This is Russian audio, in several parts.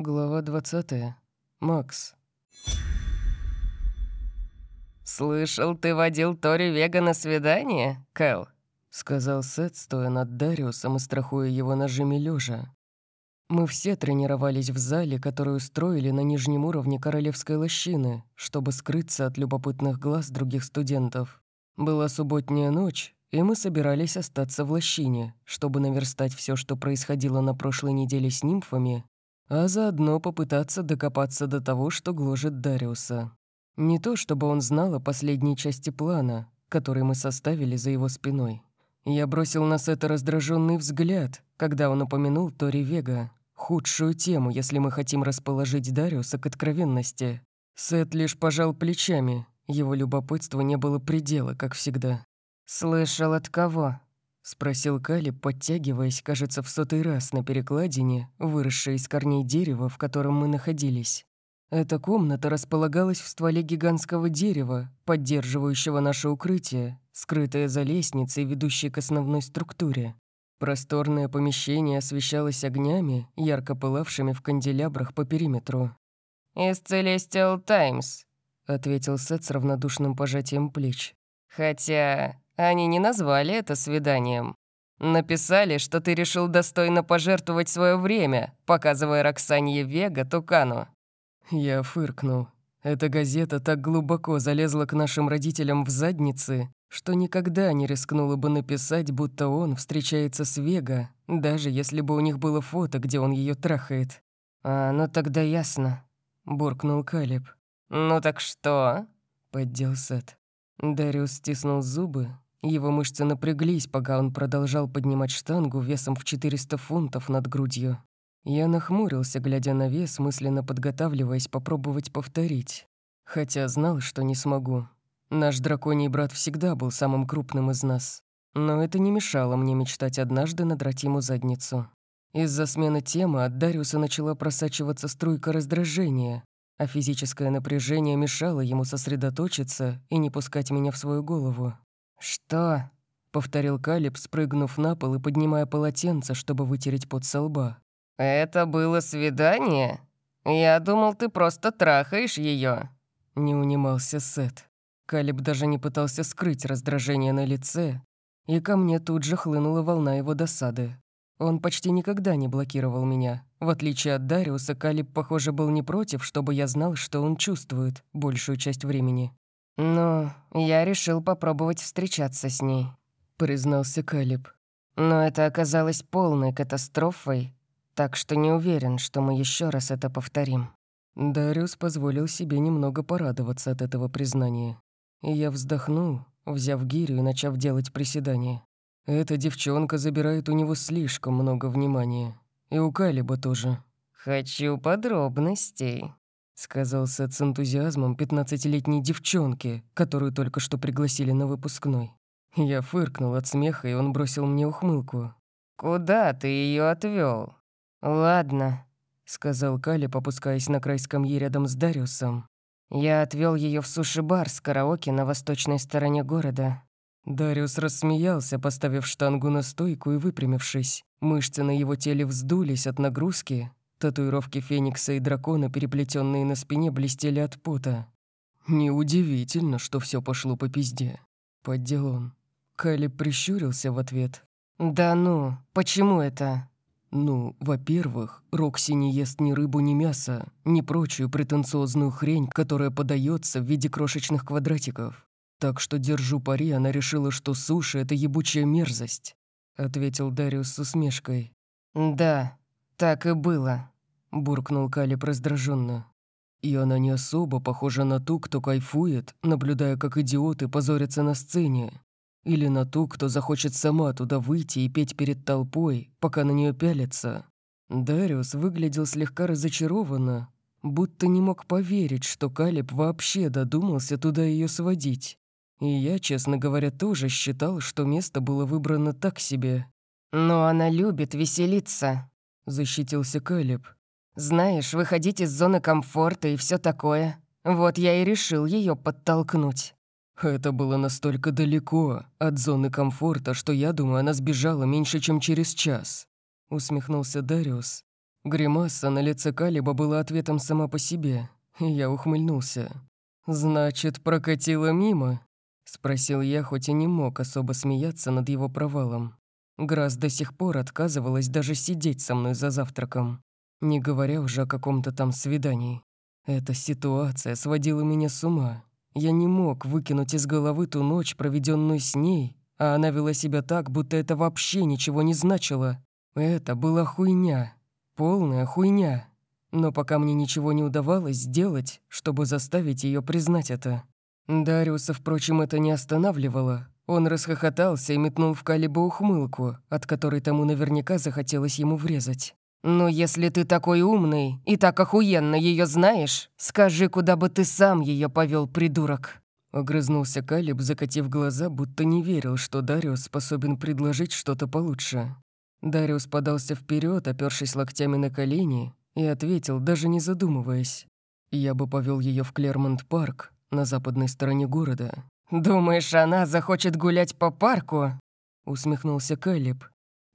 Глава 20. Макс. «Слышал, ты водил Тори Вега на свидание, Кэл?» — сказал Сет, стоя над Дариусом и страхуя его ножами лежа. Мы все тренировались в зале, который устроили на нижнем уровне Королевской лощины, чтобы скрыться от любопытных глаз других студентов. Была субботняя ночь, и мы собирались остаться в лощине, чтобы наверстать все, что происходило на прошлой неделе с нимфами, а заодно попытаться докопаться до того, что гложет Дариуса. Не то, чтобы он знал о последней части плана, который мы составили за его спиной. Я бросил на Сета раздраженный взгляд, когда он упомянул Тори Вега, худшую тему, если мы хотим расположить Дариуса к откровенности. Сет лишь пожал плечами, его любопытство не было предела, как всегда. «Слышал от кого?» — спросил Кали, подтягиваясь, кажется, в сотый раз на перекладине, выросшей из корней дерева, в котором мы находились. Эта комната располагалась в стволе гигантского дерева, поддерживающего наше укрытие, скрытое за лестницей, ведущей к основной структуре. Просторное помещение освещалось огнями, ярко пылавшими в канделябрах по периметру. «Из Celestial Times», — ответил Сет с равнодушным пожатием плеч. «Хотя они не назвали это свиданием. Написали, что ты решил достойно пожертвовать свое время, показывая Роксанье Вега Тукану». Я фыркнул. Эта газета так глубоко залезла к нашим родителям в задницы, что никогда не рискнула бы написать, будто он встречается с Вега, даже если бы у них было фото, где он ее трахает. «А, ну тогда ясно», — буркнул Калиб. «Ну так что?» — поддел Сет. Дариус стиснул зубы. Его мышцы напряглись, пока он продолжал поднимать штангу весом в 400 фунтов над грудью. Я нахмурился, глядя на вес, мысленно подготавливаясь попробовать повторить. Хотя знал, что не смогу. Наш драконий брат всегда был самым крупным из нас. Но это не мешало мне мечтать однажды надрать ему задницу. Из-за смены темы от Дариуса начала просачиваться струйка раздражения, а физическое напряжение мешало ему сосредоточиться и не пускать меня в свою голову. «Что?» — повторил Калиб, спрыгнув на пол и поднимая полотенце, чтобы вытереть пот со лба. «Это было свидание? Я думал, ты просто трахаешь ее. Не унимался Сет. Калиб даже не пытался скрыть раздражение на лице, и ко мне тут же хлынула волна его досады. Он почти никогда не блокировал меня. В отличие от Дариуса, Калиб, похоже, был не против, чтобы я знал, что он чувствует большую часть времени. «Ну, я решил попробовать встречаться с ней», — признался Калиб. «Но это оказалось полной катастрофой, так что не уверен, что мы еще раз это повторим». Дариус позволил себе немного порадоваться от этого признания. И я вздохнул, взяв гирю и начав делать приседания. Эта девчонка забирает у него слишком много внимания. И у Калиба тоже. «Хочу подробностей», — сказал Сет с энтузиазмом пятнадцатилетней девчонки, которую только что пригласили на выпускной. Я фыркнул от смеха, и он бросил мне ухмылку. «Куда ты ее отвел? «Ладно», — сказал Калиб, опускаясь на край скамьи рядом с Дариусом. Я отвел ее в суши-бар с караоке на восточной стороне города. Дариус рассмеялся, поставив штангу на стойку и выпрямившись. Мышцы на его теле вздулись от нагрузки. Татуировки феникса и дракона, переплетенные на спине, блестели от пота. «Неудивительно, что все пошло по пизде», — поддел он. Калиб прищурился в ответ. «Да ну, почему это?» Ну, во-первых, Рокси не ест ни рыбу, ни мясо, ни прочую претенциозную хрень, которая подается в виде крошечных квадратиков. Так что держу пари, она решила, что суши — это ебучая мерзость», — ответил Дариус с усмешкой. «Да, так и было», — буркнул Калиб раздраженно. И она не особо похожа на ту, кто кайфует, наблюдая, как идиоты позорятся на сцене. Или на ту, кто захочет сама туда выйти и петь перед толпой, пока на нее пялятся. Дариус выглядел слегка разочарованно, будто не мог поверить, что Калиб вообще додумался туда ее сводить. И я, честно говоря, тоже считал, что место было выбрано так себе. «Но она любит веселиться», — защитился Калиб. «Знаешь, выходить из зоны комфорта и все такое. Вот я и решил ее подтолкнуть». Это было настолько далеко от зоны комфорта, что я думаю, она сбежала меньше, чем через час. Усмехнулся Дариус. Гримаса на лице Калиба была ответом сама по себе, и я ухмыльнулся. «Значит, прокатило мимо?» — спросил я, хоть и не мог особо смеяться над его провалом. Грас до сих пор отказывалась даже сидеть со мной за завтраком, не говоря уже о каком-то там свидании. Эта ситуация сводила меня с ума. Я не мог выкинуть из головы ту ночь, проведенную с ней, а она вела себя так, будто это вообще ничего не значило. Это была хуйня. Полная хуйня. Но пока мне ничего не удавалось сделать, чтобы заставить ее признать это. Дариуса, впрочем, это не останавливало. Он расхохотался и метнул в Калиба ухмылку, от которой тому наверняка захотелось ему врезать. «Ну, если ты такой умный и так охуенно ее знаешь, скажи, куда бы ты сам ее повел, придурок!» Огрызнулся Калиб, закатив глаза, будто не верил, что Дариус способен предложить что-то получше. Дариус подался вперед, опершись локтями на колени, и ответил, даже не задумываясь. «Я бы повел ее в Клермонт-парк, на западной стороне города». «Думаешь, она захочет гулять по парку?» усмехнулся Калиб.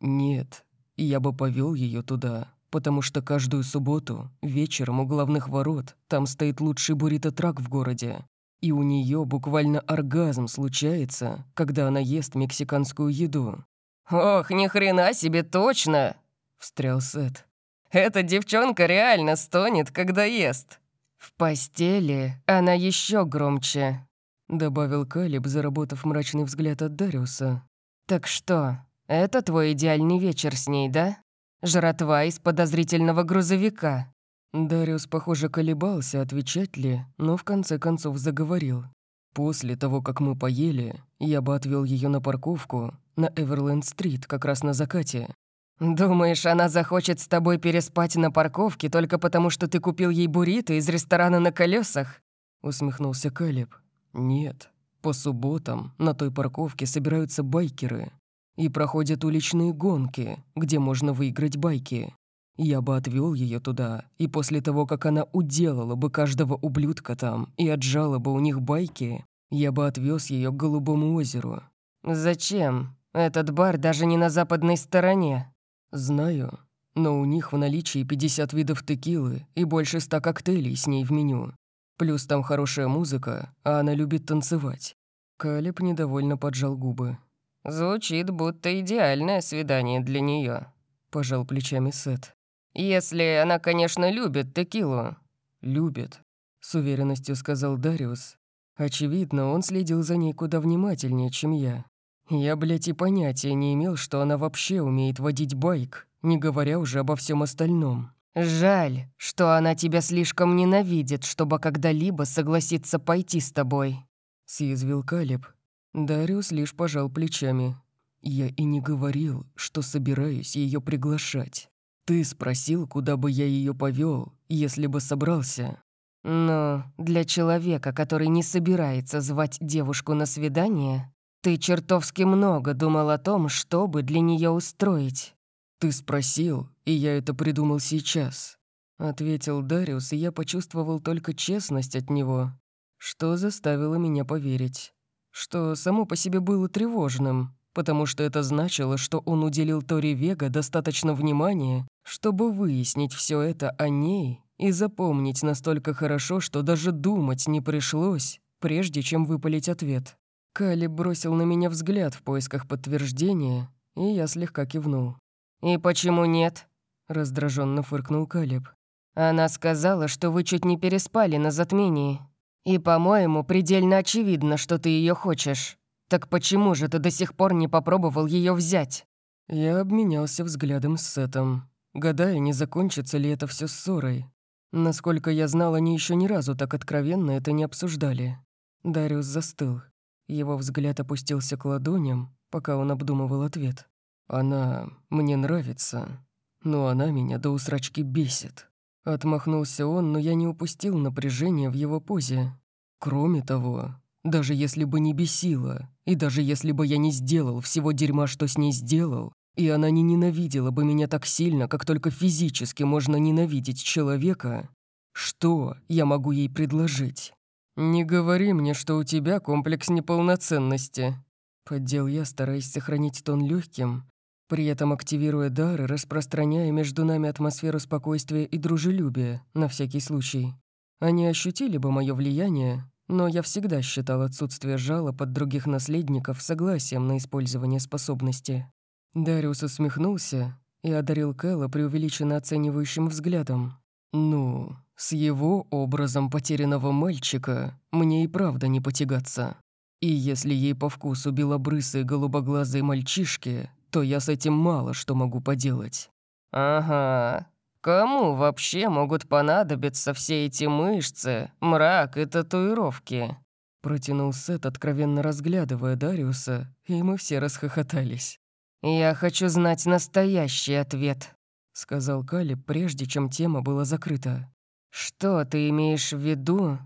«Нет, я бы повел ее туда, потому что каждую субботу вечером у главных ворот там стоит лучший буррито-трак в городе. И у нее буквально оргазм случается, когда она ест мексиканскую еду. «Ох, ни хрена себе точно!» — встрял Сет. «Эта девчонка реально стонет, когда ест». «В постели она еще громче», — добавил Калиб, заработав мрачный взгляд от Дариуса. «Так что, это твой идеальный вечер с ней, да? Жратва из подозрительного грузовика». Дариус, похоже, колебался, отвечать ли, но в конце концов заговорил. После того, как мы поели, я бы отвел ее на парковку на Эверленд-стрит, как раз на закате. «Думаешь, она захочет с тобой переспать на парковке только потому, что ты купил ей буррито из ресторана на колесах? усмехнулся Калиб. «Нет, по субботам на той парковке собираются байкеры и проходят уличные гонки, где можно выиграть байки. Я бы отвел ее туда, и после того, как она уделала бы каждого ублюдка там и отжала бы у них байки, я бы отвез ее к Голубому озеру. Зачем? Этот бар даже не на западной стороне. Знаю, но у них в наличии 50 видов текилы и больше ста коктейлей с ней в меню. Плюс там хорошая музыка, а она любит танцевать. Калеб недовольно поджал губы. «Звучит, будто идеальное свидание для нее, пожал плечами Сет. «Если она, конечно, любит текилу». «Любит», — с уверенностью сказал Дариус. Очевидно, он следил за ней куда внимательнее, чем я. Я, блядь, и понятия не имел, что она вообще умеет водить байк, не говоря уже обо всем остальном. «Жаль, что она тебя слишком ненавидит, чтобы когда-либо согласиться пойти с тобой», — съязвил Калеб. Дариус лишь пожал плечами. «Я и не говорил, что собираюсь ее приглашать. Ты спросил, куда бы я ее повел, если бы собрался». «Но для человека, который не собирается звать девушку на свидание, ты чертовски много думал о том, что бы для нее устроить». «Ты спросил, и я это придумал сейчас», — ответил Дариус, и я почувствовал только честность от него, что заставило меня поверить что само по себе было тревожным, потому что это значило, что он уделил Тори Вега достаточно внимания, чтобы выяснить все это о ней и запомнить настолько хорошо, что даже думать не пришлось, прежде чем выпалить ответ. Кали бросил на меня взгляд в поисках подтверждения, и я слегка кивнул. «И почему нет?» — раздраженно фыркнул Калиб. «Она сказала, что вы чуть не переспали на затмении». И, по-моему, предельно очевидно, что ты ее хочешь. Так почему же ты до сих пор не попробовал ее взять?» Я обменялся взглядом с Сетом, гадая, не закончится ли это все ссорой. Насколько я знал, они еще ни разу так откровенно это не обсуждали. Дариус застыл. Его взгляд опустился к ладоням, пока он обдумывал ответ. «Она мне нравится, но она меня до усрачки бесит». Отмахнулся он, но я не упустил напряжения в его позе. Кроме того, даже если бы не бесила, и даже если бы я не сделал всего дерьма, что с ней сделал, и она не ненавидела бы меня так сильно, как только физически можно ненавидеть человека, что я могу ей предложить? «Не говори мне, что у тебя комплекс неполноценности», — поддел я, стараясь сохранить тон легким, при этом активируя дары, распространяя между нами атмосферу спокойствия и дружелюбия, на всякий случай. Они ощутили бы мое влияние, но я всегда считал отсутствие жалоб от других наследников согласием на использование способности. Дариус усмехнулся и одарил Кэлла преувеличенно оценивающим взглядом. «Ну, с его образом потерянного мальчика мне и правда не потягаться. И если ей по вкусу белобрысые голубоглазые мальчишки, то я с этим мало что могу поделать». «Ага. Кому вообще могут понадобиться все эти мышцы, мрак и татуировки?» Протянул Сет, откровенно разглядывая Дариуса, и мы все расхохотались. «Я хочу знать настоящий ответ», — сказал Калиб, прежде чем тема была закрыта. «Что ты имеешь в виду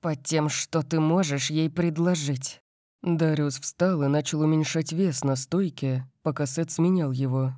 под тем, что ты можешь ей предложить?» Дариус встал и начал уменьшать вес на стойке, пока Сет сменял его.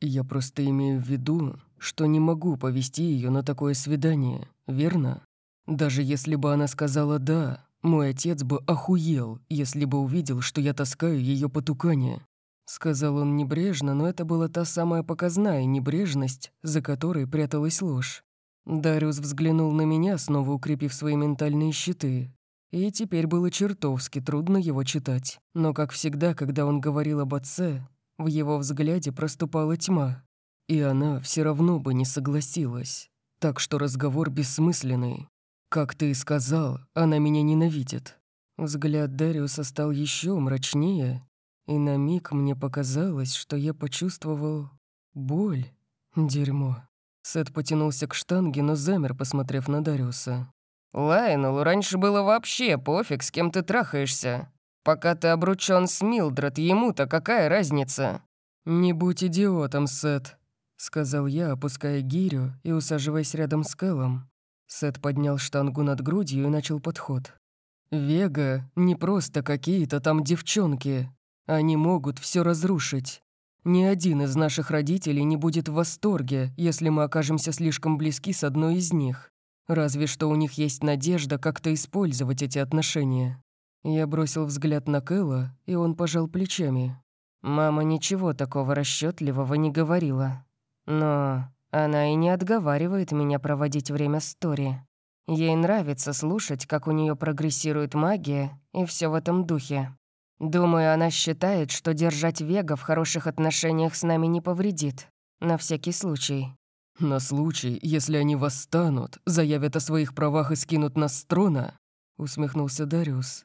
«Я просто имею в виду, что не могу повести ее на такое свидание, верно? Даже если бы она сказала «да», мой отец бы охуел, если бы увидел, что я таскаю ее по тукане». Сказал он небрежно, но это была та самая показная небрежность, за которой пряталась ложь. Дариус взглянул на меня, снова укрепив свои ментальные щиты, и теперь было чертовски трудно его читать. Но, как всегда, когда он говорил об отце, в его взгляде проступала тьма. И она все равно бы не согласилась. Так что разговор бессмысленный. Как ты и сказал, она меня ненавидит. Взгляд Дариуса стал еще мрачнее, и на миг мне показалось, что я почувствовал боль. Дерьмо. Сет потянулся к штанге, но замер, посмотрев на Дариуса. Лайнелу раньше было вообще пофиг, с кем ты трахаешься. Пока ты обручён с Милдред, ему-то какая разница?» «Не будь идиотом, Сет», — сказал я, опуская гирю и усаживаясь рядом с Кэллом. Сет поднял штангу над грудью и начал подход. «Вега — не просто какие-то там девчонки. Они могут все разрушить. Ни один из наших родителей не будет в восторге, если мы окажемся слишком близки с одной из них. Разве что у них есть надежда как-то использовать эти отношения. Я бросил взгляд на Кэлла, и он пожал плечами. «Мама ничего такого расчетливого не говорила. Но она и не отговаривает меня проводить время с Тори. Ей нравится слушать, как у нее прогрессирует магия, и все в этом духе. Думаю, она считает, что держать Вега в хороших отношениях с нами не повредит. На всякий случай. «На случай, если они восстанут, заявят о своих правах и скинут нас с трона», — усмехнулся Дариус.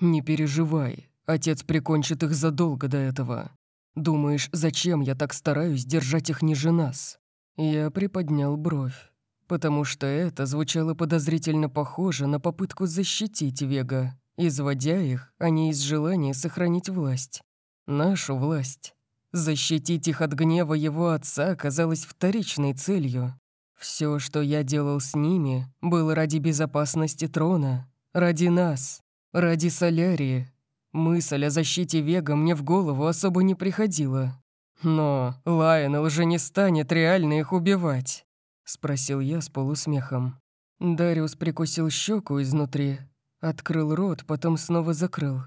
«Не переживай, отец прикончит их задолго до этого. Думаешь, зачем я так стараюсь держать их ниже нас?» Я приподнял бровь, потому что это звучало подозрительно похоже на попытку защитить Вега, изводя их, а не из желания сохранить власть. Нашу власть. Защитить их от гнева его отца казалось вторичной целью. Все, что я делал с ними, было ради безопасности трона, ради нас, ради Солярии. Мысль о защите Вега мне в голову особо не приходила. «Но Лайонел же не станет реально их убивать?» — спросил я с полусмехом. Дариус прикусил щеку изнутри, открыл рот, потом снова закрыл.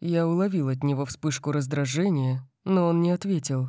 Я уловил от него вспышку раздражения, но он не ответил.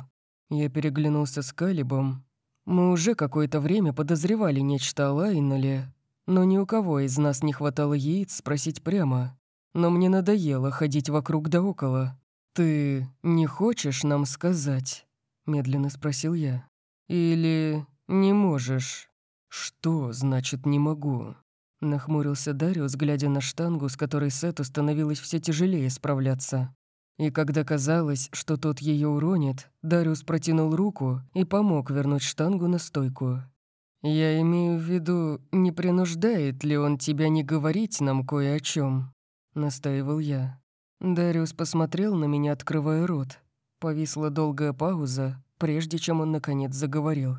Я переглянулся с Калибом. Мы уже какое-то время подозревали нечто о Лайнеле, но ни у кого из нас не хватало яиц спросить прямо. Но мне надоело ходить вокруг да около. «Ты не хочешь нам сказать?» — медленно спросил я. «Или не можешь?» «Что значит «не могу»?» Нахмурился Дариус, глядя на штангу, с которой Сету становилось все тяжелее справляться. И когда казалось, что тот ее уронит, Дариус протянул руку и помог вернуть штангу на стойку. «Я имею в виду, не принуждает ли он тебя не говорить нам кое о чем? настаивал я. Дариус посмотрел на меня, открывая рот. Повисла долгая пауза, прежде чем он наконец заговорил.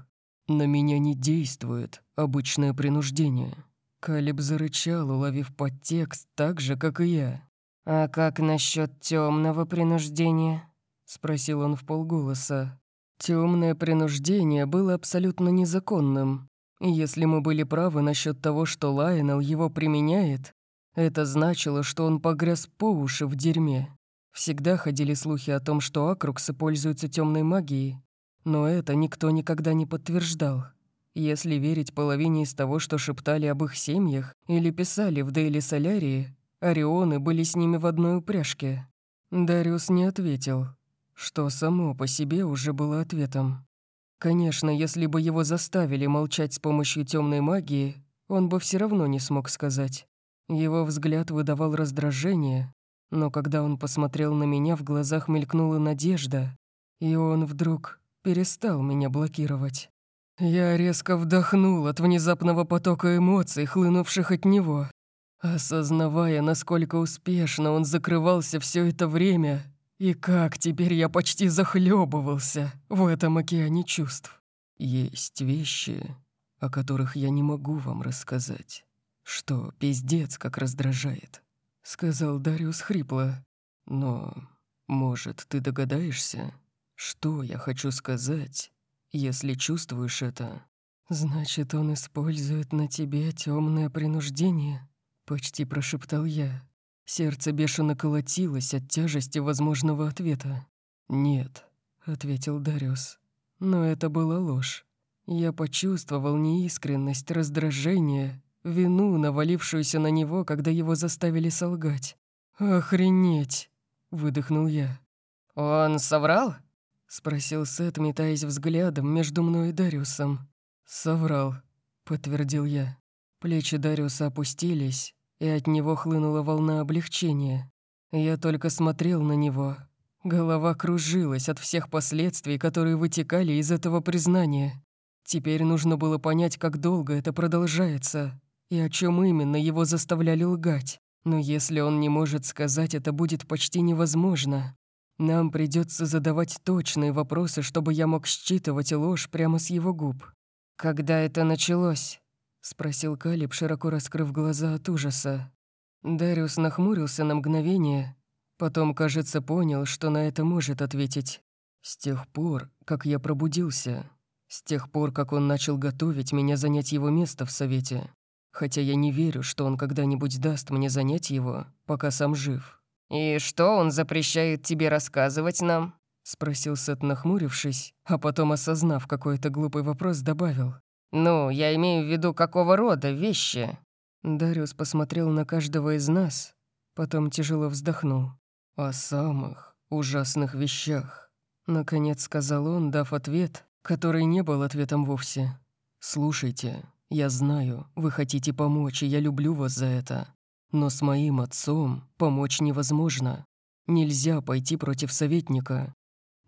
«На меня не действует обычное принуждение». Калиб зарычал, уловив подтекст так же, как и я. «А как насчет темного принуждения?» — спросил он в полголоса. Темное принуждение было абсолютно незаконным. И если мы были правы насчет того, что Лайонел его применяет, это значило, что он погряз по уши в дерьме. Всегда ходили слухи о том, что Акруксы пользуются темной магией, Но это никто никогда не подтверждал. Если верить половине из того, что шептали об их семьях или писали в Дейли Солярии, Орионы были с ними в одной упряжке. Дариус не ответил, что само по себе уже было ответом. Конечно, если бы его заставили молчать с помощью темной магии, он бы все равно не смог сказать. Его взгляд выдавал раздражение, но когда он посмотрел на меня, в глазах мелькнула надежда, и он вдруг перестал меня блокировать. Я резко вдохнул от внезапного потока эмоций, хлынувших от него, осознавая, насколько успешно он закрывался все это время и как теперь я почти захлебывался в этом океане чувств. Есть вещи, о которых я не могу вам рассказать. Что пиздец как раздражает, сказал Дариус хрипло. Но, может, ты догадаешься, что я хочу сказать если чувствуешь это, значит, он использует на тебе темное принуждение, почти прошептал я. Сердце бешено колотилось от тяжести возможного ответа. «Нет», — ответил Дариус. Но это была ложь. Я почувствовал неискренность, раздражение, вину, навалившуюся на него, когда его заставили солгать. «Охренеть!» — выдохнул я. «Он соврал?» — спросил Сет, метаясь взглядом между мной и Дариусом. «Соврал», — подтвердил я. Плечи Дариуса опустились, и от него хлынула волна облегчения. Я только смотрел на него. Голова кружилась от всех последствий, которые вытекали из этого признания. Теперь нужно было понять, как долго это продолжается, и о чем именно его заставляли лгать. Но если он не может сказать, это будет почти невозможно. Нам придется задавать точные вопросы, чтобы я мог считывать ложь прямо с его губ. «Когда это началось?» — спросил Калиб, широко раскрыв глаза от ужаса. Дариус нахмурился на мгновение, потом, кажется, понял, что на это может ответить. «С тех пор, как я пробудился, с тех пор, как он начал готовить меня занять его место в Совете, хотя я не верю, что он когда-нибудь даст мне занять его, пока сам жив». «И что он запрещает тебе рассказывать нам?» — спросил Сет, нахмурившись, а потом, осознав какой-то глупый вопрос, добавил. «Ну, я имею в виду, какого рода вещи?» Дариус посмотрел на каждого из нас, потом тяжело вздохнул. «О самых ужасных вещах», — наконец сказал он, дав ответ, который не был ответом вовсе. «Слушайте, я знаю, вы хотите помочь, и я люблю вас за это. Но с моим отцом помочь невозможно. Нельзя пойти против советника.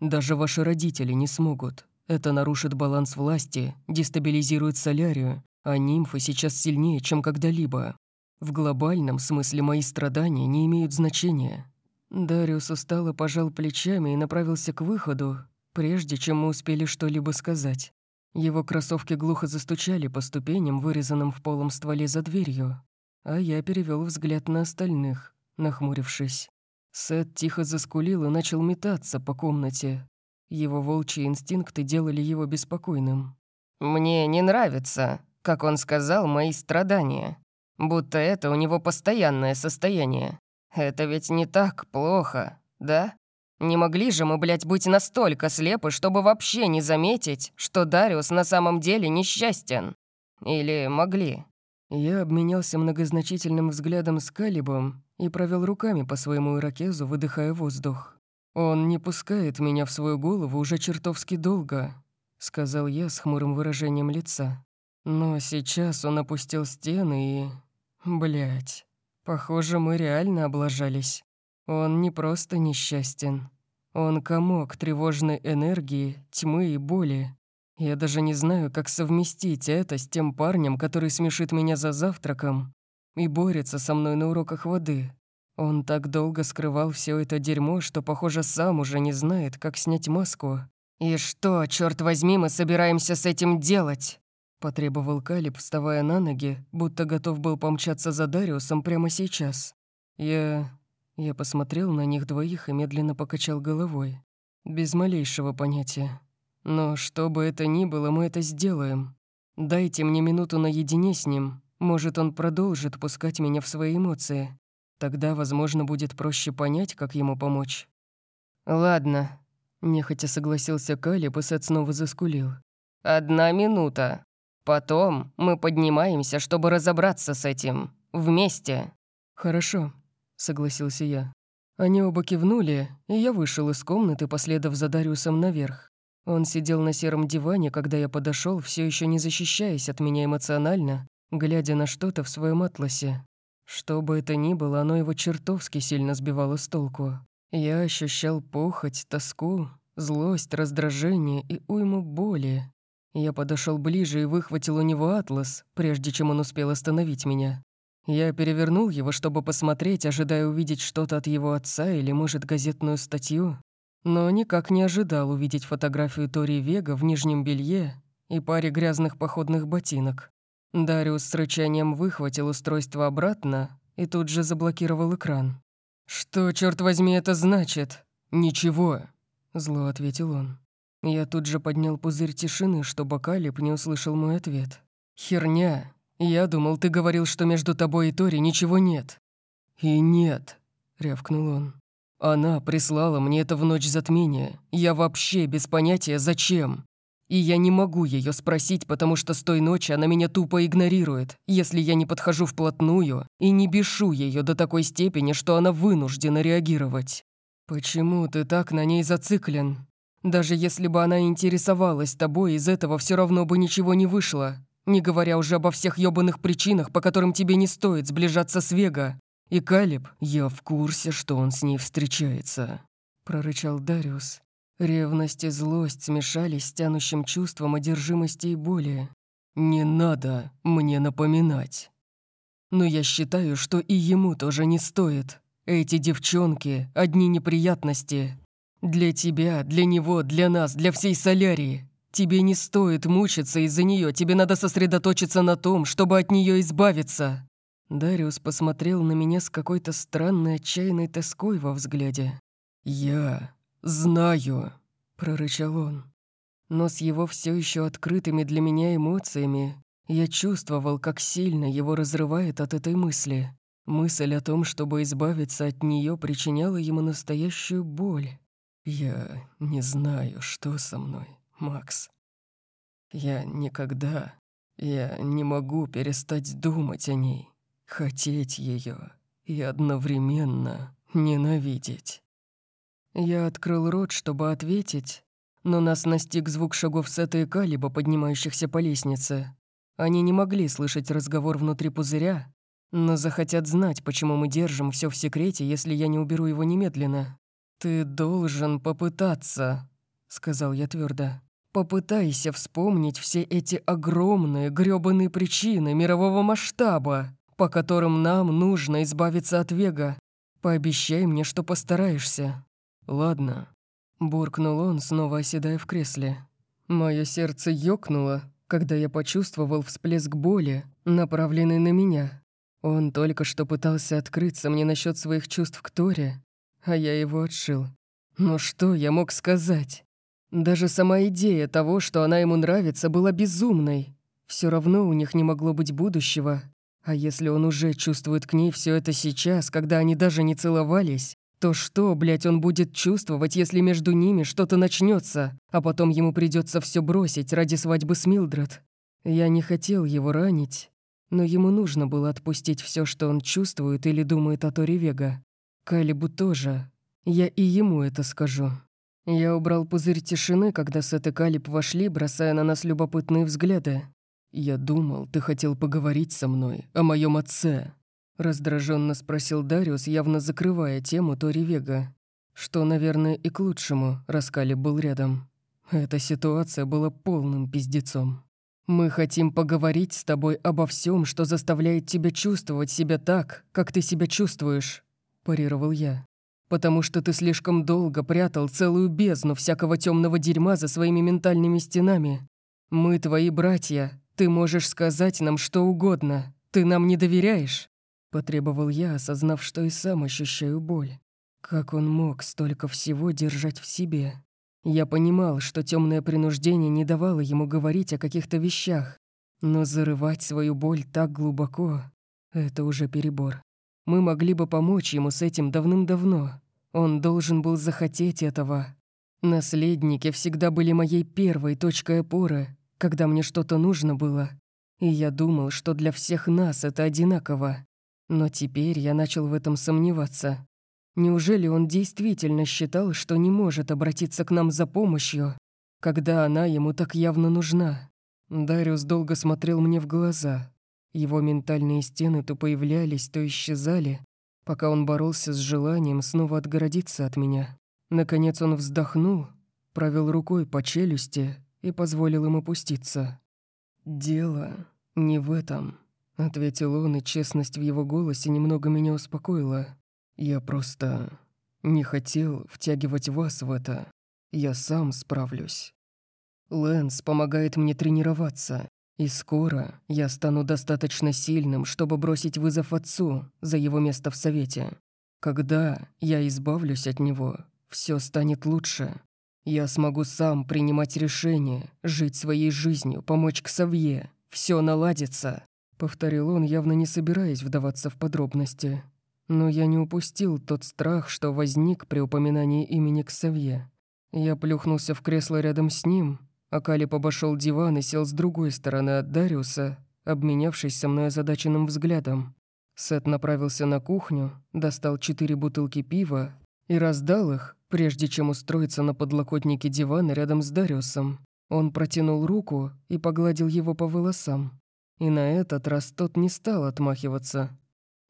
Даже ваши родители не смогут. Это нарушит баланс власти, дестабилизирует солярию, а нимфы сейчас сильнее, чем когда-либо. В глобальном смысле мои страдания не имеют значения. Дариус устало пожал плечами и направился к выходу, прежде чем мы успели что-либо сказать. Его кроссовки глухо застучали по ступеням, вырезанным в полом стволе за дверью а я перевел взгляд на остальных, нахмурившись. Сет тихо заскулил и начал метаться по комнате. Его волчьи инстинкты делали его беспокойным. «Мне не нравится, как он сказал, мои страдания. Будто это у него постоянное состояние. Это ведь не так плохо, да? Не могли же мы, блядь, быть настолько слепы, чтобы вообще не заметить, что Дариус на самом деле несчастен? Или могли?» Я обменялся многозначительным взглядом с Калибом и провел руками по своему ирокезу, выдыхая воздух. «Он не пускает меня в свою голову уже чертовски долго», — сказал я с хмурым выражением лица. Но сейчас он опустил стены и... Блять, похоже, мы реально облажались. Он не просто несчастен. Он комок тревожной энергии, тьмы и боли. Я даже не знаю, как совместить это с тем парнем, который смешит меня за завтраком и борется со мной на уроках воды. Он так долго скрывал все это дерьмо, что, похоже, сам уже не знает, как снять маску. «И что, черт возьми, мы собираемся с этим делать?» Потребовал Калиб, вставая на ноги, будто готов был помчаться за Дариусом прямо сейчас. Я... Я посмотрел на них двоих и медленно покачал головой. Без малейшего понятия. Но что бы это ни было, мы это сделаем. Дайте мне минуту наедине с ним. Может, он продолжит пускать меня в свои эмоции. Тогда, возможно, будет проще понять, как ему помочь. «Ладно», — Нехотя согласился Калиб, и Сет снова заскулил. «Одна минута. Потом мы поднимаемся, чтобы разобраться с этим. Вместе». «Хорошо», — согласился я. Они оба кивнули, и я вышел из комнаты, последовав за Дариусом наверх. Он сидел на сером диване, когда я подошел, все еще не защищаясь от меня эмоционально, глядя на что-то в своем атласе. Что бы это ни было, оно его чертовски сильно сбивало с толку. Я ощущал похоть, тоску, злость, раздражение и уйму боли. Я подошел ближе и выхватил у него атлас, прежде чем он успел остановить меня. Я перевернул его, чтобы посмотреть, ожидая увидеть что-то от его отца или, может, газетную статью, но никак не ожидал увидеть фотографию Тори Вега в нижнем белье и паре грязных походных ботинок. Дариус с рычанием выхватил устройство обратно и тут же заблокировал экран. «Что, черт возьми, это значит?» «Ничего», — зло ответил он. Я тут же поднял пузырь тишины, чтобы Калиб не услышал мой ответ. «Херня. Я думал, ты говорил, что между тобой и Тори ничего нет». «И нет», — рявкнул он. Она прислала мне это в ночь затмения. Я вообще без понятия, зачем. И я не могу ее спросить, потому что с той ночи она меня тупо игнорирует, если я не подхожу вплотную и не бешу ее до такой степени, что она вынуждена реагировать. Почему ты так на ней зациклен? Даже если бы она интересовалась тобой, из этого все равно бы ничего не вышло. Не говоря уже обо всех ёбаных причинах, по которым тебе не стоит сближаться с Вега. И Калиб, я в курсе, что он с ней встречается», — прорычал Дариус. Ревность и злость смешались с тянущим чувством одержимости и боли. «Не надо мне напоминать. Но я считаю, что и ему тоже не стоит. Эти девчонки — одни неприятности. Для тебя, для него, для нас, для всей солярии. Тебе не стоит мучиться из-за нее, тебе надо сосредоточиться на том, чтобы от нее избавиться. Дариус посмотрел на меня с какой-то странной отчаянной тоской во взгляде. «Я знаю», — прорычал он. Но с его все еще открытыми для меня эмоциями я чувствовал, как сильно его разрывает от этой мысли. Мысль о том, чтобы избавиться от нее, причиняла ему настоящую боль. «Я не знаю, что со мной, Макс. Я никогда... Я не могу перестать думать о ней» хотеть ее и одновременно ненавидеть. Я открыл рот, чтобы ответить, но нас настиг звук шагов Сета и Калиба, поднимающихся по лестнице. Они не могли слышать разговор внутри пузыря, но захотят знать, почему мы держим все в секрете, если я не уберу его немедленно. «Ты должен попытаться», — сказал я твердо. «Попытайся вспомнить все эти огромные грёбаные причины мирового масштаба, по которым нам нужно избавиться от Вега. Пообещай мне, что постараешься». «Ладно», — буркнул он, снова оседая в кресле. Мое сердце ёкнуло, когда я почувствовал всплеск боли, направленный на меня. Он только что пытался открыться мне насчет своих чувств к Торе, а я его отшил. Но что я мог сказать? Даже сама идея того, что она ему нравится, была безумной. Все равно у них не могло быть будущего, а если он уже чувствует к ней все это сейчас, когда они даже не целовались, то что, блядь, он будет чувствовать, если между ними что-то начнется, а потом ему придется все бросить ради свадьбы с Милдред? Я не хотел его ранить, но ему нужно было отпустить все, что он чувствует или думает о Торе Вега. Калибу тоже. Я и ему это скажу. Я убрал пузырь тишины, когда Сет и Калиб вошли, бросая на нас любопытные взгляды. «Я думал, ты хотел поговорить со мной о моем отце», — раздраженно спросил Дариус, явно закрывая тему Тори Вега. Что, наверное, и к лучшему, Раскали был рядом. Эта ситуация была полным пиздецом. «Мы хотим поговорить с тобой обо всем, что заставляет тебя чувствовать себя так, как ты себя чувствуешь», — парировал я. «Потому что ты слишком долго прятал целую бездну всякого темного дерьма за своими ментальными стенами. Мы твои братья, «Ты можешь сказать нам что угодно. Ты нам не доверяешь?» Потребовал я, осознав, что и сам ощущаю боль. Как он мог столько всего держать в себе? Я понимал, что темное принуждение не давало ему говорить о каких-то вещах, но зарывать свою боль так глубоко — это уже перебор. Мы могли бы помочь ему с этим давным-давно. Он должен был захотеть этого. Наследники всегда были моей первой точкой опоры, когда мне что-то нужно было. И я думал, что для всех нас это одинаково. Но теперь я начал в этом сомневаться. Неужели он действительно считал, что не может обратиться к нам за помощью, когда она ему так явно нужна? Дариус долго смотрел мне в глаза. Его ментальные стены то появлялись, то исчезали, пока он боролся с желанием снова отгородиться от меня. Наконец он вздохнул, провел рукой по челюсти и позволил им опуститься. «Дело не в этом», — ответил он, и честность в его голосе немного меня успокоила. «Я просто не хотел втягивать вас в это. Я сам справлюсь. Лэнс помогает мне тренироваться, и скоро я стану достаточно сильным, чтобы бросить вызов отцу за его место в Совете. Когда я избавлюсь от него, все станет лучше. Я смогу сам принимать решения, жить своей жизнью, помочь Ксавье. Все наладится», — повторил он, явно не собираясь вдаваться в подробности. Но я не упустил тот страх, что возник при упоминании имени Ксавье. Я плюхнулся в кресло рядом с ним, а Калип обошел диван и сел с другой стороны от Дариуса, обменявшись со мной озадаченным взглядом. Сет направился на кухню, достал четыре бутылки пива и раздал их, Прежде чем устроиться на подлокотнике дивана рядом с Дариусом, он протянул руку и погладил его по волосам. И на этот раз тот не стал отмахиваться.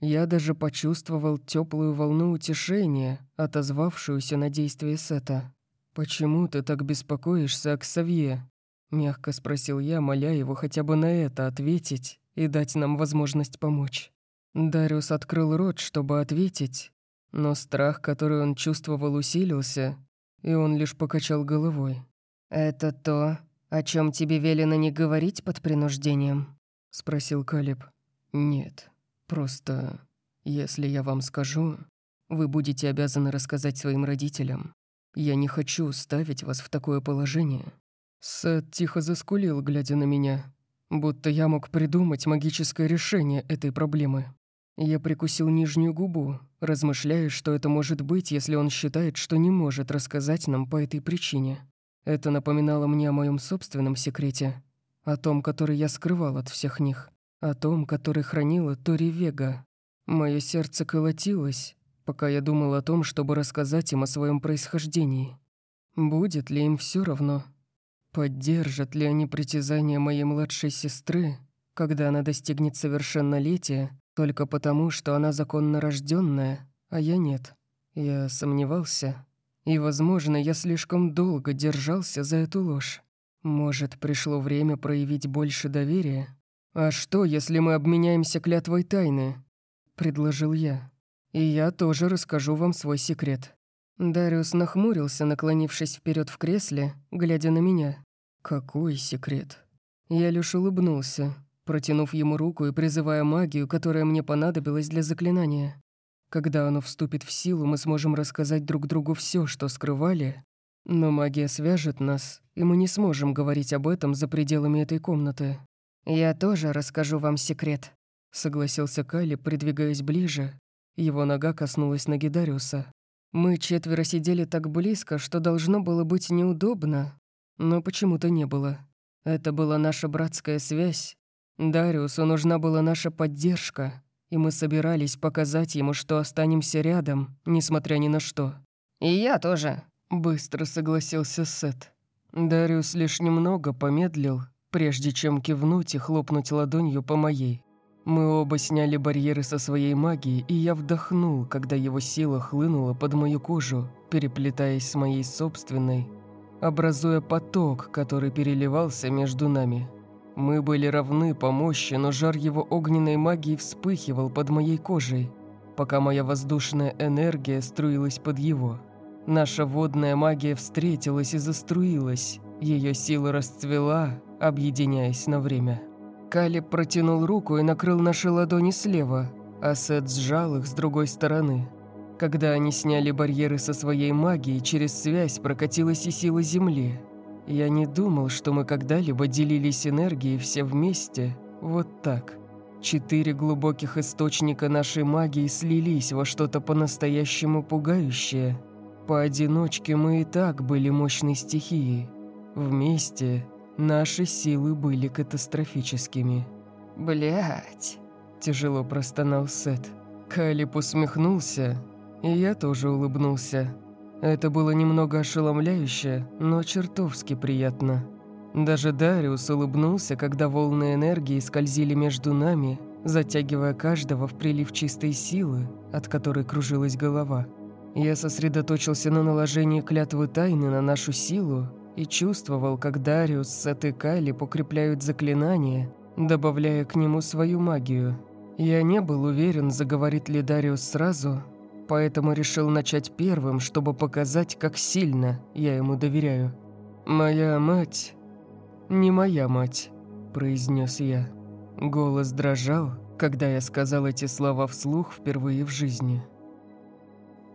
Я даже почувствовал теплую волну утешения, отозвавшуюся на действие Сета. «Почему ты так беспокоишься о Ксавье?» — мягко спросил я, моля его хотя бы на это ответить и дать нам возможность помочь. Дариус открыл рот, чтобы ответить, но страх, который он чувствовал, усилился, и он лишь покачал головой. «Это то, о чем тебе велено не говорить под принуждением?» — спросил Калиб. «Нет, просто если я вам скажу, вы будете обязаны рассказать своим родителям. Я не хочу ставить вас в такое положение». Сет тихо заскулил, глядя на меня, будто я мог придумать магическое решение этой проблемы. Я прикусил нижнюю губу, размышляя, что это может быть, если он считает, что не может рассказать нам по этой причине. Это напоминало мне о моем собственном секрете, о том, который я скрывал от всех них, о том, который хранила Тори Вега. Мое сердце колотилось, пока я думал о том, чтобы рассказать им о своем происхождении. Будет ли им все равно? Поддержат ли они притязания моей младшей сестры, когда она достигнет совершеннолетия только потому, что она законно рожденная, а я нет. Я сомневался. И, возможно, я слишком долго держался за эту ложь. Может, пришло время проявить больше доверия? «А что, если мы обменяемся клятвой тайны?» — предложил я. «И я тоже расскажу вам свой секрет». Дариус нахмурился, наклонившись вперед в кресле, глядя на меня. «Какой секрет?» Я лишь улыбнулся, протянув ему руку и призывая магию, которая мне понадобилась для заклинания. Когда оно вступит в силу, мы сможем рассказать друг другу все, что скрывали, но магия свяжет нас, и мы не сможем говорить об этом за пределами этой комнаты. «Я тоже расскажу вам секрет», — согласился Кайли, придвигаясь ближе. Его нога коснулась ноги Дариуса. Мы четверо сидели так близко, что должно было быть неудобно, но почему-то не было. Это была наша братская связь, Дариусу нужна была наша поддержка, и мы собирались показать ему, что останемся рядом, несмотря ни на что. «И я тоже», — быстро согласился Сет. Дариус лишь немного помедлил, прежде чем кивнуть и хлопнуть ладонью по моей. Мы оба сняли барьеры со своей магией, и я вдохнул, когда его сила хлынула под мою кожу, переплетаясь с моей собственной, образуя поток, который переливался между нами. Мы были равны по мощи, но жар его огненной магии вспыхивал под моей кожей, пока моя воздушная энергия струилась под его. Наша водная магия встретилась и заструилась, ее сила расцвела, объединяясь на время. Кали протянул руку и накрыл наши ладони слева, а Сет сжал их с другой стороны. Когда они сняли барьеры со своей магией, через связь прокатилась и сила Земли – я не думал, что мы когда-либо делились энергией все вместе, вот так. Четыре глубоких источника нашей магии слились во что-то по-настоящему пугающее. Поодиночке мы и так были мощной стихией. Вместе наши силы были катастрофическими. Блять, тяжело простонал Сет. Калип усмехнулся, и я тоже улыбнулся. Это было немного ошеломляюще, но чертовски приятно. Даже Дариус улыбнулся, когда волны энергии скользили между нами, затягивая каждого в прилив чистой силы, от которой кружилась голова. Я сосредоточился на наложении клятвы тайны на нашу силу и чувствовал, как Дариус с этой Кайли покрепляют заклинание, добавляя к нему свою магию. Я не был уверен, заговорит ли Дариус сразу, поэтому решил начать первым, чтобы показать, как сильно я ему доверяю. «Моя мать «Не моя мать», – произнес я. Голос дрожал, когда я сказал эти слова вслух впервые в жизни.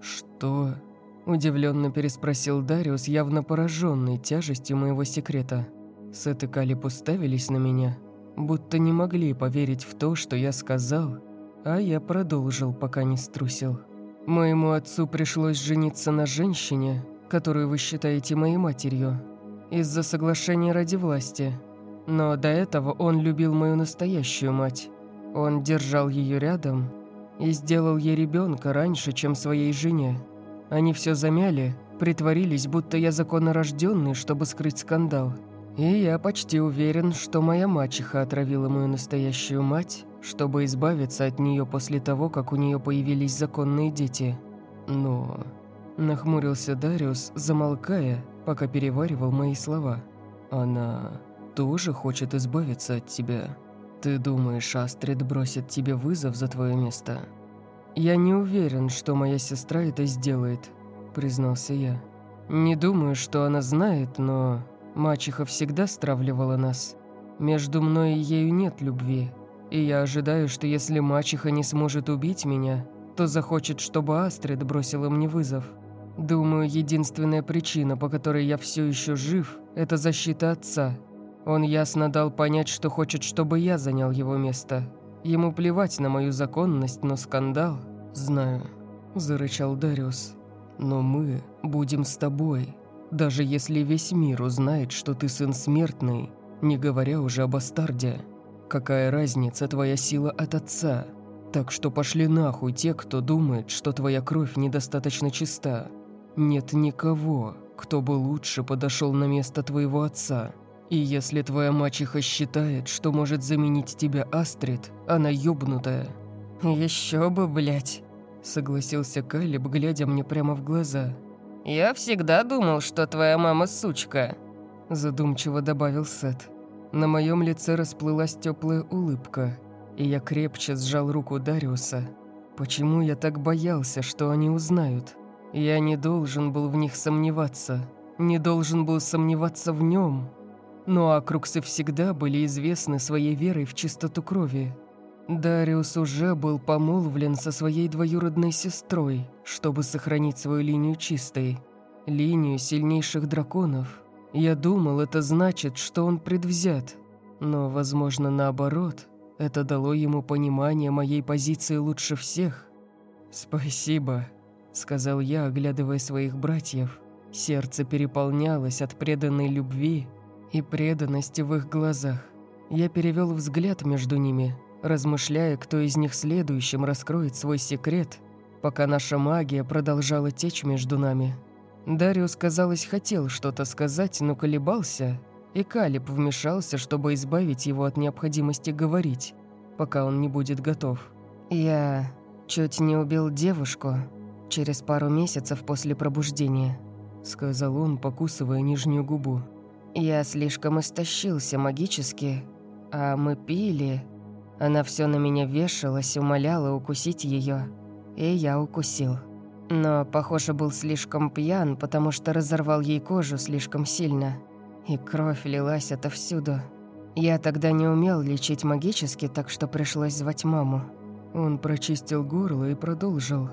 «Что?» – удивленно переспросил Дариус, явно пораженный тяжестью моего секрета. Сет и Калип уставились на меня, будто не могли поверить в то, что я сказал, а я продолжил, пока не струсил. «Моему отцу пришлось жениться на женщине, которую вы считаете моей матерью, из-за соглашения ради власти. Но до этого он любил мою настоящую мать. Он держал ее рядом и сделал ей ребенка раньше, чем своей жене. Они все замяли, притворились, будто я законнорожденный, чтобы скрыть скандал. И я почти уверен, что моя мачеха отравила мою настоящую мать, чтобы избавиться от нее после того, как у нее появились законные дети. Но... Нахмурился Дариус, замолкая, пока переваривал мои слова. «Она тоже хочет избавиться от тебя. Ты думаешь, Астрид бросит тебе вызов за твое место?» «Я не уверен, что моя сестра это сделает», — признался я. «Не думаю, что она знает, но мачеха всегда стравливала нас. Между мной и ею нет любви, и я ожидаю, что если мачеха не сможет убить меня, то захочет, чтобы Астрид бросила мне вызов. Думаю, единственная причина, по которой я все еще жив, это защита отца. Он ясно дал понять, что хочет, чтобы я занял его место. Ему плевать на мою законность, но скандал... Знаю, зарычал Дариус. Но мы будем с тобой. Даже если весь мир узнает, что ты сын смертный, не говоря уже об бастарде. Какая разница твоя сила от отца? Так что пошли нахуй те, кто думает, что твоя кровь недостаточно чиста. Нет никого, кто бы лучше подошел на место твоего отца. И если твоя мачеха считает, что может заменить тебя Астрид, она ёбнутая». «Еще бы, блядь», — согласился Калиб, глядя мне прямо в глаза. «Я всегда думал, что твоя мама сучка», — задумчиво добавил Сет. На моем лице расплылась теплая улыбка, и я крепче сжал руку Дариуса. Почему я так боялся, что они узнают? Я не должен был в них сомневаться, не должен был сомневаться в нем. Но Акруксы всегда были известны своей верой в чистоту крови. Дариус уже был помолвлен со своей двоюродной сестрой, чтобы сохранить свою линию чистой, линию сильнейших драконов. Я думал, это значит, что он предвзят, но, возможно, наоборот, это дало ему понимание моей позиции лучше всех. «Спасибо», — сказал я, оглядывая своих братьев. Сердце переполнялось от преданной любви и преданности в их глазах. Я перевел взгляд между ними, размышляя, кто из них следующим раскроет свой секрет, пока наша магия продолжала течь между нами. Дариус, казалось, хотел что-то сказать, но колебался, и Калиб вмешался, чтобы избавить его от необходимости говорить, пока он не будет готов. «Я чуть не убил девушку», через пару месяцев после пробуждения», — сказал он, покусывая нижнюю губу. «Я слишком истощился магически, а мы пили. Она все на меня вешалась, умоляла укусить ее, и я укусил. Но, похоже, был слишком пьян, потому что разорвал ей кожу слишком сильно, и кровь лилась отовсюду. Я тогда не умел лечить магически, так что пришлось звать маму». Он прочистил горло и продолжил.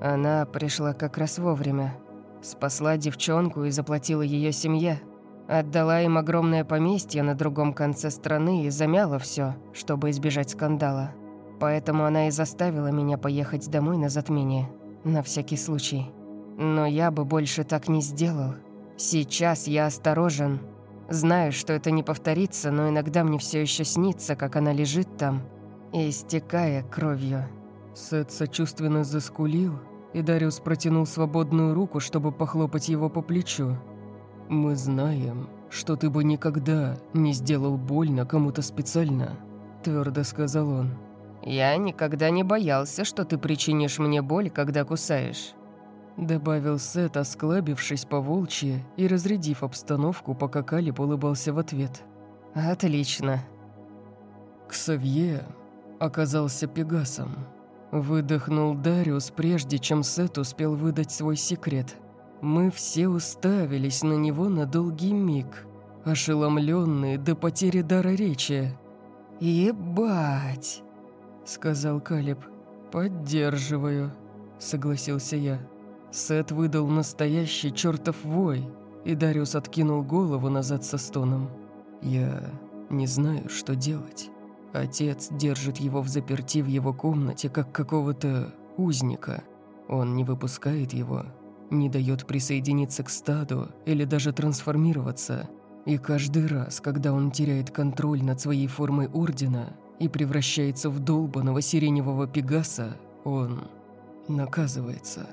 Она пришла как раз вовремя. Спасла девчонку и заплатила ее семье. Отдала им огромное поместье на другом конце страны и замяла все, чтобы избежать скандала. Поэтому она и заставила меня поехать домой на затмение. На всякий случай. Но я бы больше так не сделал. Сейчас я осторожен. Знаю, что это не повторится, но иногда мне все еще снится, как она лежит там, истекая кровью». Сет сочувственно заскулил, и Дариус протянул свободную руку, чтобы похлопать его по плечу. «Мы знаем, что ты бы никогда не сделал больно кому-то специально», — твердо сказал он. «Я никогда не боялся, что ты причинишь мне боль, когда кусаешь», — добавил Сет, осклабившись по волчьи и разрядив обстановку, пока Калиб улыбался в ответ. «Отлично». Ксавье оказался Пегасом. Выдохнул Дариус, прежде чем Сет успел выдать свой секрет. Мы все уставились на него на долгий миг, ошеломленные до потери дара речи. «Ебать!» — сказал Калиб. «Поддерживаю», — согласился я. Сет выдал настоящий чертов вой, и Дариус откинул голову назад со стоном. «Я не знаю, что делать». Отец держит его в заперти в его комнате, как какого-то узника. Он не выпускает его, не дает присоединиться к стаду или даже трансформироваться. И каждый раз, когда он теряет контроль над своей формой Ордена и превращается в долбанного сиреневого пегаса, он наказывается.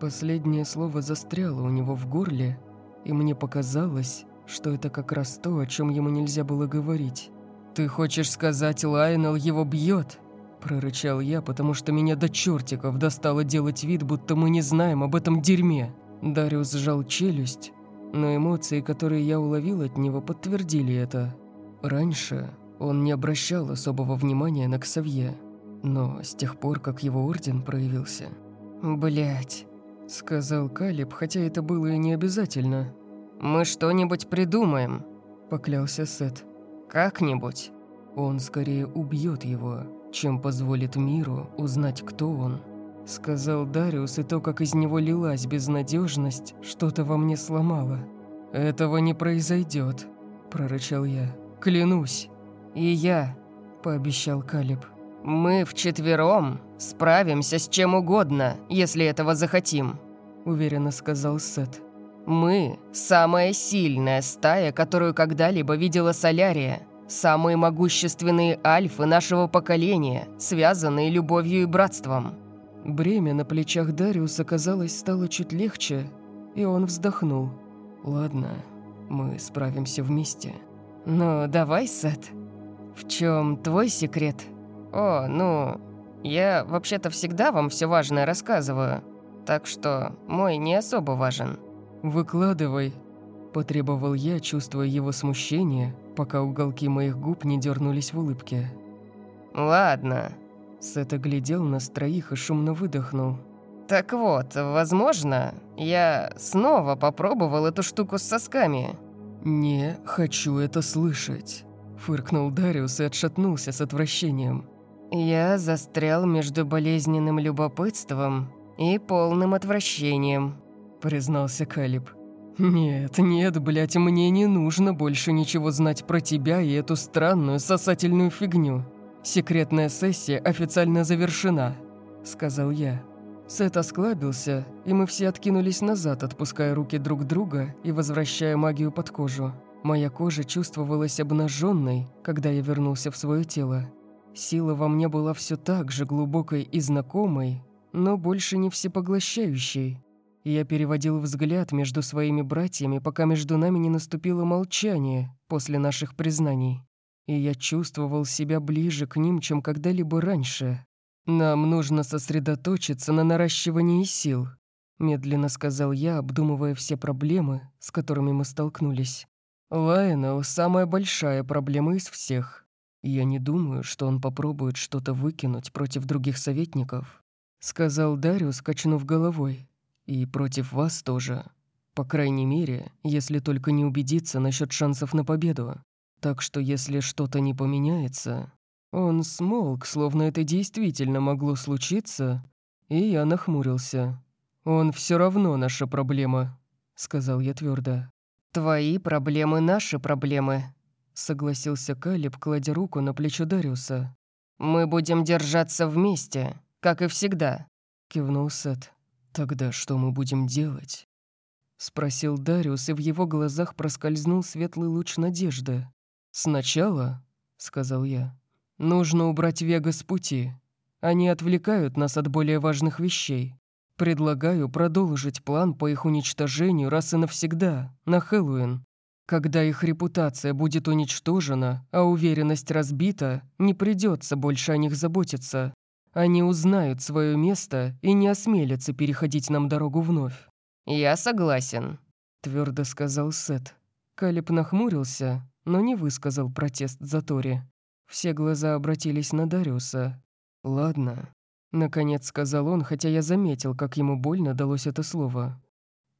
Последнее слово застряло у него в горле, и мне показалось, что это как раз то, о чем ему нельзя было говорить. «Ты хочешь сказать, Лайнел его бьет?» Прорычал я, потому что меня до чертиков достало делать вид, будто мы не знаем об этом дерьме. Дариус сжал челюсть, но эмоции, которые я уловил от него, подтвердили это. Раньше он не обращал особого внимания на Ксавье, но с тех пор, как его орден проявился... Блять, сказал Калиб, хотя это было и не обязательно. «Мы что-нибудь придумаем», — поклялся Сет. Как-нибудь. Он скорее убьет его, чем позволит миру узнать, кто он. Сказал Дариус, и то, как из него лилась безнадежность, что-то во мне сломало. «Этого не произойдет», – прорычал я. «Клянусь». «И я», – пообещал Калиб. «Мы вчетвером справимся с чем угодно, если этого захотим», – уверенно сказал Сет. Мы – самая сильная стая, которую когда-либо видела Солярия. Самые могущественные альфы нашего поколения, связанные любовью и братством. Бремя на плечах Дариуса, казалось, стало чуть легче, и он вздохнул. «Ладно, мы справимся вместе». «Ну, давай, Сет. В чем твой секрет?» «О, ну, я вообще-то всегда вам все важное рассказываю, так что мой не особо важен». «Выкладывай», – потребовал я, чувствуя его смущение, пока уголки моих губ не дернулись в улыбке. «Ладно». Сет оглядел нас троих и шумно выдохнул. «Так вот, возможно, я снова попробовал эту штуку с сосками». «Не хочу это слышать», – фыркнул Дариус и отшатнулся с отвращением. «Я застрял между болезненным любопытством и полным отвращением», признался Калиб. «Нет, нет, блядь, мне не нужно больше ничего знать про тебя и эту странную сосательную фигню. Секретная сессия официально завершена», — сказал я. Сет осклабился, и мы все откинулись назад, отпуская руки друг друга и возвращая магию под кожу. Моя кожа чувствовалась обнаженной, когда я вернулся в свое тело. Сила во мне была все так же глубокой и знакомой, но больше не всепоглощающей. Я переводил взгляд между своими братьями, пока между нами не наступило молчание после наших признаний. И я чувствовал себя ближе к ним, чем когда-либо раньше. «Нам нужно сосредоточиться на наращивании сил», — медленно сказал я, обдумывая все проблемы, с которыми мы столкнулись. «Лайонел — самая большая проблема из всех. Я не думаю, что он попробует что-то выкинуть против других советников», — сказал Дариус, качнув головой. И против вас тоже. По крайней мере, если только не убедиться насчет шансов на победу. Так что если что-то не поменяется... Он смолк, словно это действительно могло случиться, и я нахмурился. «Он все равно наша проблема», — сказал я твердо. «Твои проблемы — наши проблемы», — согласился Калиб, кладя руку на плечо Дариуса. «Мы будем держаться вместе, как и всегда», — кивнул Сет. «Тогда что мы будем делать?» — спросил Дариус, и в его глазах проскользнул светлый луч надежды. «Сначала», — сказал я, — «нужно убрать Вега с пути. Они отвлекают нас от более важных вещей. Предлагаю продолжить план по их уничтожению раз и навсегда, на Хэллоуин. Когда их репутация будет уничтожена, а уверенность разбита, не придется больше о них заботиться. Они узнают свое место и не осмелятся переходить нам дорогу вновь. «Я согласен», — твердо сказал Сет. Калиб нахмурился, но не высказал протест за Тори. Все глаза обратились на Дариуса. «Ладно», — наконец сказал он, хотя я заметил, как ему больно далось это слово.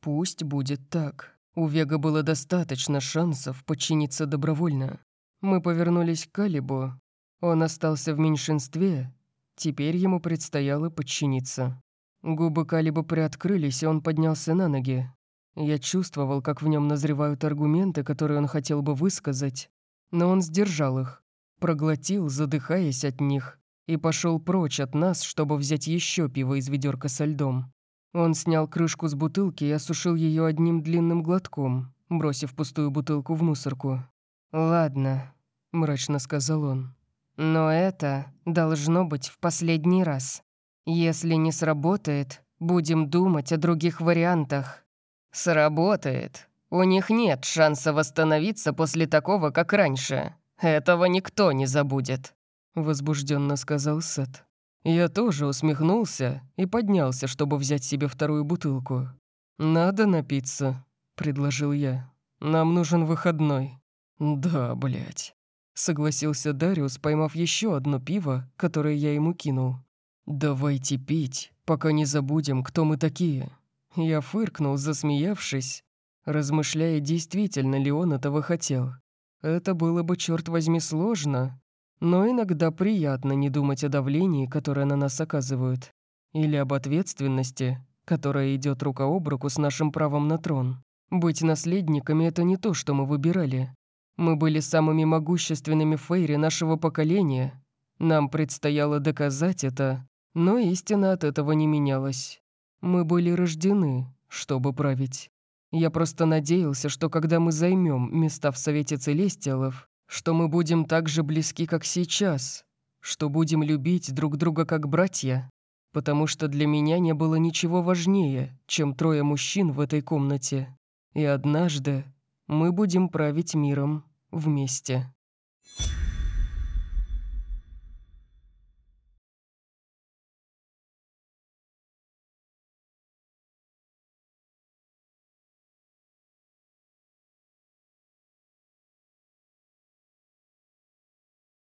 «Пусть будет так. У Вега было достаточно шансов подчиниться добровольно. Мы повернулись к Калибу. Он остался в меньшинстве. Теперь ему предстояло подчиниться. Губы Калиба приоткрылись, и он поднялся на ноги. Я чувствовал, как в нем назревают аргументы, которые он хотел бы высказать, но он сдержал их, проглотил, задыхаясь от них, и пошел прочь от нас, чтобы взять еще пиво из ведерка со льдом. Он снял крышку с бутылки и осушил ее одним длинным глотком, бросив пустую бутылку в мусорку. «Ладно», — мрачно сказал он. «Но это должно быть в последний раз». Если не сработает, будем думать о других вариантах. Сработает. У них нет шанса восстановиться после такого, как раньше. Этого никто не забудет. Возбужденно сказал Сет. Я тоже усмехнулся и поднялся, чтобы взять себе вторую бутылку. «Надо напиться», — предложил я. «Нам нужен выходной». «Да, блядь», — согласился Дариус, поймав еще одно пиво, которое я ему кинул. «Давайте пить, пока не забудем, кто мы такие». Я фыркнул, засмеявшись, размышляя, действительно ли он этого хотел. Это было бы, черт возьми, сложно, но иногда приятно не думать о давлении, которое на нас оказывают, или об ответственности, которая идет рука об руку с нашим правом на трон. Быть наследниками — это не то, что мы выбирали. Мы были самыми могущественными фейри нашего поколения. Нам предстояло доказать это, но истина от этого не менялась. Мы были рождены, чтобы править. Я просто надеялся, что когда мы займем места в Совете Целестиалов, что мы будем так же близки, как сейчас, что будем любить друг друга как братья, потому что для меня не было ничего важнее, чем трое мужчин в этой комнате. И однажды мы будем править миром вместе.